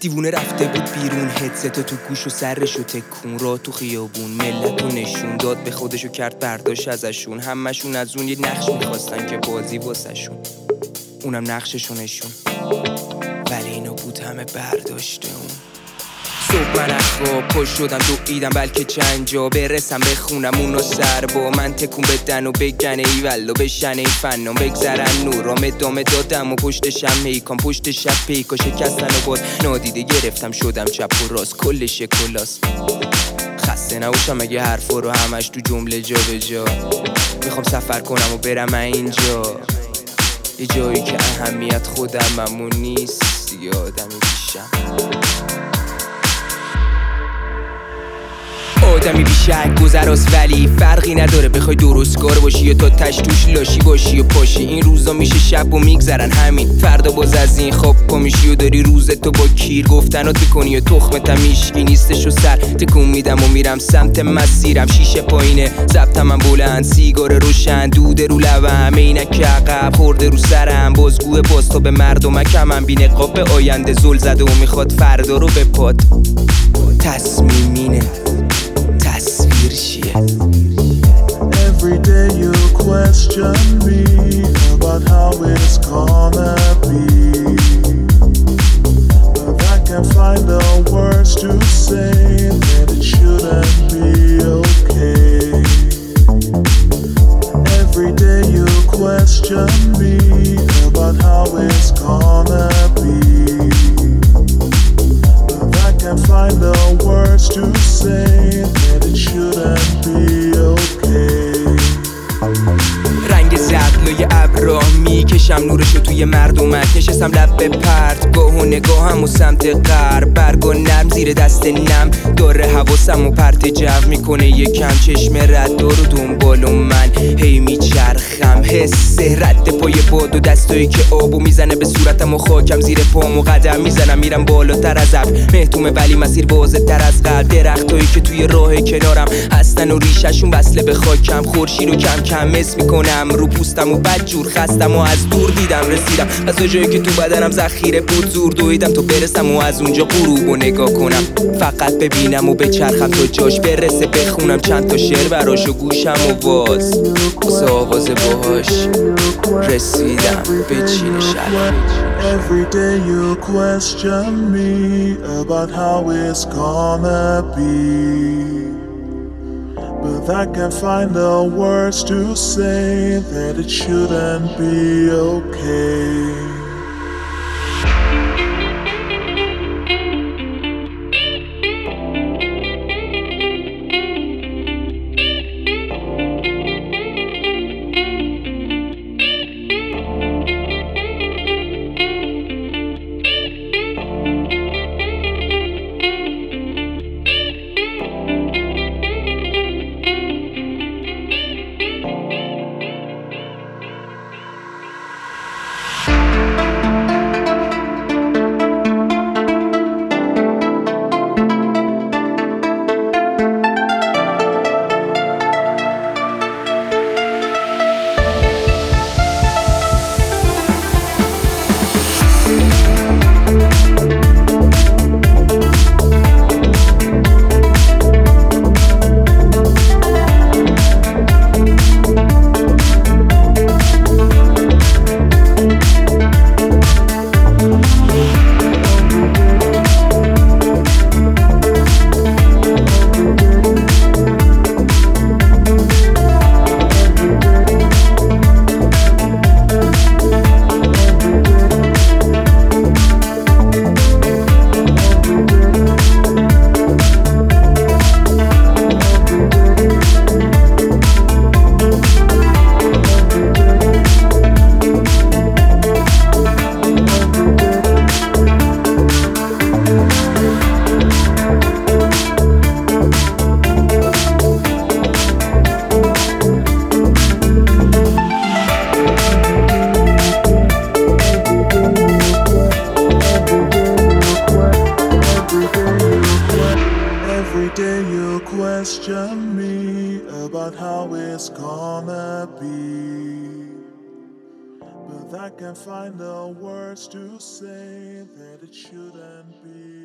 دیوونه رفته بود بیرون. هدست تو گوش و سرش و تکون. را تو خیابون. ملت و نشون داد. به خودشو کرد برداشت ازشون. همشون از اون یه نقش میخواستن که بازی واسشون اونم نقششو نشون. ولی اینو بود همه برداشته اون. صبح من از خواب شدم دو ایدم بلکه چند جا برسم بخونم اونو سر با من تکون بدن و بگن ای ولو بشن ای فنان بگذرن نورام ادامه دادم و پشتشم میکام پشت شب پیکا شکستن و باز نادیده گرفتم شدم چپ و راست کل شکلاس خسته نباشم اگه حرفا رو همش تو جمله جا به جا میخوام سفر کنم و برم اینجا یه جایی که اهمیت خودم امون نیست دیگه آدمی بیشم آدمی بیشک گذراست ولی فرقی نداره. بخوای درستگار باشی یا تا تش توش لاشی باشی و پاشی. این روزا میشه شب و میگذرن همین. فردا باز از این خواب پا میشی و داری روز تو با کیر گفتنات میکنی و تخمتم میشکی. نیستش و سر تکون میدم و میرم سمت مسیرم. شیشه پایینه زبطم من بلند، سیگار روشن دوده رو لبم. عینک عقب، خورده رو سرم. بازگوه باز تو به مردمکم بی نقاب به آینده. زل زده و میخواد فردا رو به پاد. تصمیمینه تصویر Every day you question me زرد ابرا میکشم نورشو توی مردمک نشستم لب به پرت گاه و نگاهم و سمت غرب. برگ و نرم زیر دست نم. داره حواسم و پرت جو میکنه یکم چشم رد رو دنبال و من. هی میچرخم. حس رد پای باد و دستایی که آبو میزنه به صورتم و خاکم زیر پام و قدم میزنم. میرم بالاتر از ابر. مهتومه ولی مسیر واضح تر از قلب درختایی که توی راه کنارم هستن و ریششون وصله به خاکم. خورشید رو کم کم مس میکنم. رو پوستم و بد جور خستم و از دور دیدم رسیدم. از جایی که تو بدنم ذخیره بود، زور دویدم تا برسم و از اونجا غروب و نگاه کنم. فقط ببینم و بچرخم تا جاش برسه، بخونم چند تا شعر براش و گوشم و باز. واسه آواز باهاش رسیدم. به چین Every day you question me about how it's gonna be. But I can't find the words to say that it shouldn't be okay. Question me about how it's gonna be. But I can find the words to say that it shouldn't be.